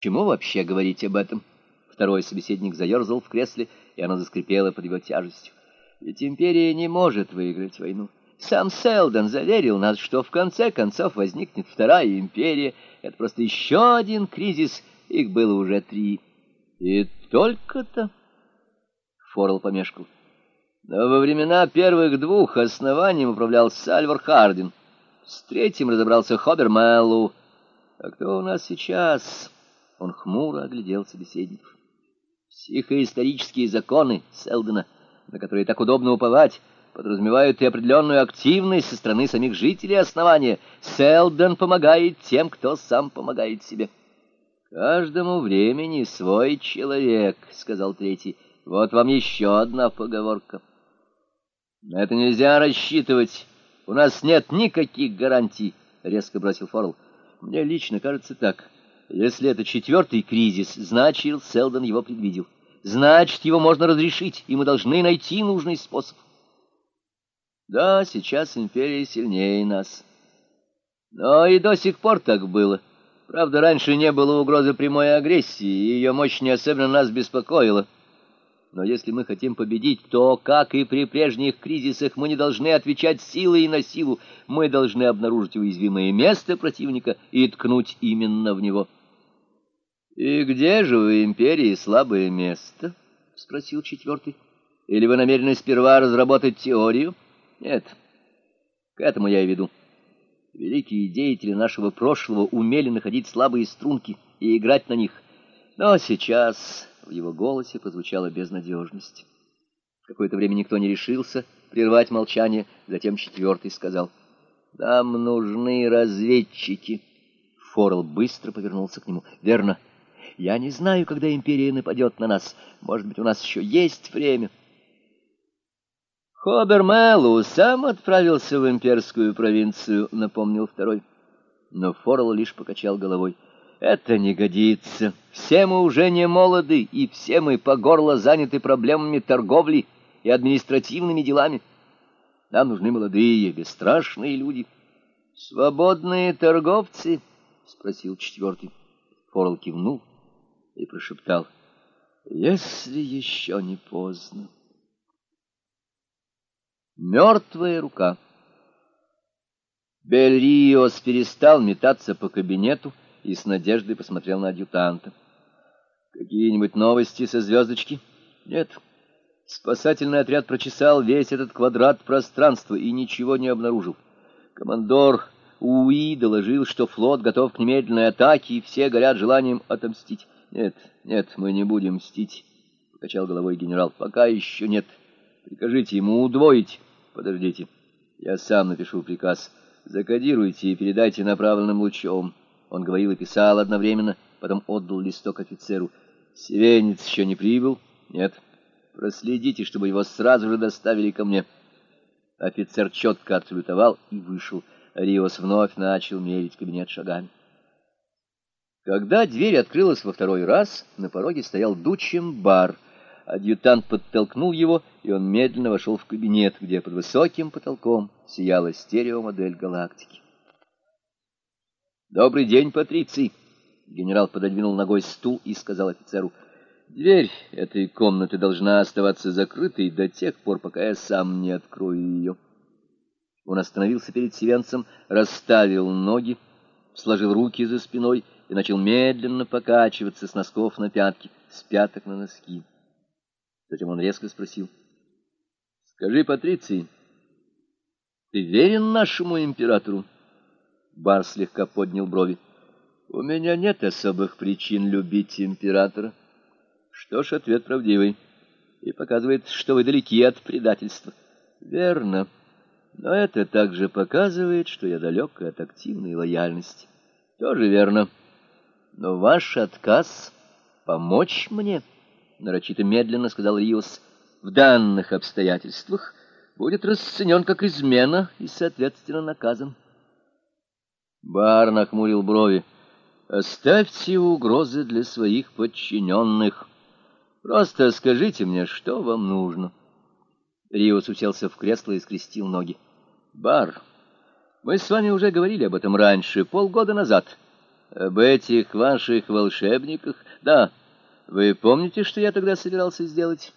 Чему вообще говорить об этом? Второй собеседник заерзал в кресле, и оно заскрипело под его тяжестью. Ведь империя не может выиграть войну. Сам Селдон заверил нас, что в конце концов возникнет вторая империя. Это просто еще один кризис, их было уже три. И только-то... Форел помешкал. Но во времена первых двух основанием управлял Сальвар Хардин. С третьим разобрался Хобер Мэллоу. А кто у нас сейчас? Он хмуро оглядел собеседников. Психоисторические законы Селдона, на которые так удобно уповать, подразумевают и определенную активность со стороны самих жителей основания. Селдон помогает тем, кто сам помогает себе. «Каждому времени свой человек», — сказал третий. «Вот вам еще одна поговорка». «На это нельзя рассчитывать. У нас нет никаких гарантий», — резко бросил Форл. «Мне лично кажется так». Если это четвертый кризис, значит, Селдон его предвидел. Значит, его можно разрешить, и мы должны найти нужный способ. Да, сейчас империя сильнее нас. Но и до сих пор так было. Правда, раньше не было угрозы прямой агрессии, и ее мощь не особенно нас беспокоила. Но если мы хотим победить, то, как и при прежних кризисах, мы не должны отвечать силой на силу. Мы должны обнаружить уязвимое место противника и ткнуть именно в него. «И где же в империи слабое место?» — спросил четвертый. «Или вы намерены сперва разработать теорию?» «Нет, к этому я и веду. Великие деятели нашего прошлого умели находить слабые струнки и играть на них. Но сейчас в его голосе прозвучала безнадежность. Какое-то время никто не решился прервать молчание, затем четвертый сказал, «Нам нужны разведчики». Форел быстро повернулся к нему. «Верно». Я не знаю, когда империя нападет на нас. Может быть, у нас еще есть время. Хобер Мэллоу сам отправился в имперскую провинцию, напомнил второй. Но Форл лишь покачал головой. Это не годится. Все мы уже не молоды, и все мы по горло заняты проблемами торговли и административными делами. Нам нужны молодые, бесстрашные люди. Свободные торговцы? — спросил четвертый. Форл кивнул и прошептал, «Если еще не поздно». Мертвая рука. Бельриос перестал метаться по кабинету и с надеждой посмотрел на адъютанта. «Какие-нибудь новости со звездочки?» «Нет». Спасательный отряд прочесал весь этот квадрат пространства и ничего не обнаружил. Командор Уи доложил, что флот готов к немедленной атаке, и все горят желанием отомстить. Нет, нет, мы не будем мстить, — покачал головой генерал. Пока еще нет. Прикажите ему удвоить. Подождите, я сам напишу приказ. Закодируйте и передайте направленным лучом. Он говорил и писал одновременно, потом отдал листок офицеру. Севенец еще не прибыл? Нет. Проследите, чтобы его сразу же доставили ко мне. Офицер четко отсалютовал и вышел. Риос вновь начал мерить кабинет шагами. Когда дверь открылась во второй раз, на пороге стоял Дучем бар. Адъютант подтолкнул его, и он медленно вошел в кабинет, где под высоким потолком сияла стереомодель галактики. «Добрый день, Патриций!» Генерал пододвинул ногой стул и сказал офицеру, «Дверь этой комнаты должна оставаться закрытой до тех пор, пока я сам не открою ее». Он остановился перед Севенцем, расставил ноги, сложил руки за спиной и начал медленно покачиваться с носков на пятки, с пяток на носки. Затем он резко спросил. — Скажи, Патриций, ты верен нашему императору? Бар слегка поднял брови. — У меня нет особых причин любить императора. Что ж, ответ правдивый и показывает, что вы далеки от предательства. — Верно. Но это также показывает, что я далек от активной лояльности. — Тоже верно. — но ваш отказ помочь мне, нарочито медленно сказал Риос, в данных обстоятельствах будет расценен как измена и, соответственно, наказан. Бар нахмурил брови. «Оставьте угрозы для своих подчиненных. Просто скажите мне, что вам нужно». Риос уселся в кресло и скрестил ноги. «Бар, мы с вами уже говорили об этом раньше, полгода назад». об этих ваших волшебниках? Да. Вы помните, что я тогда собирался сделать?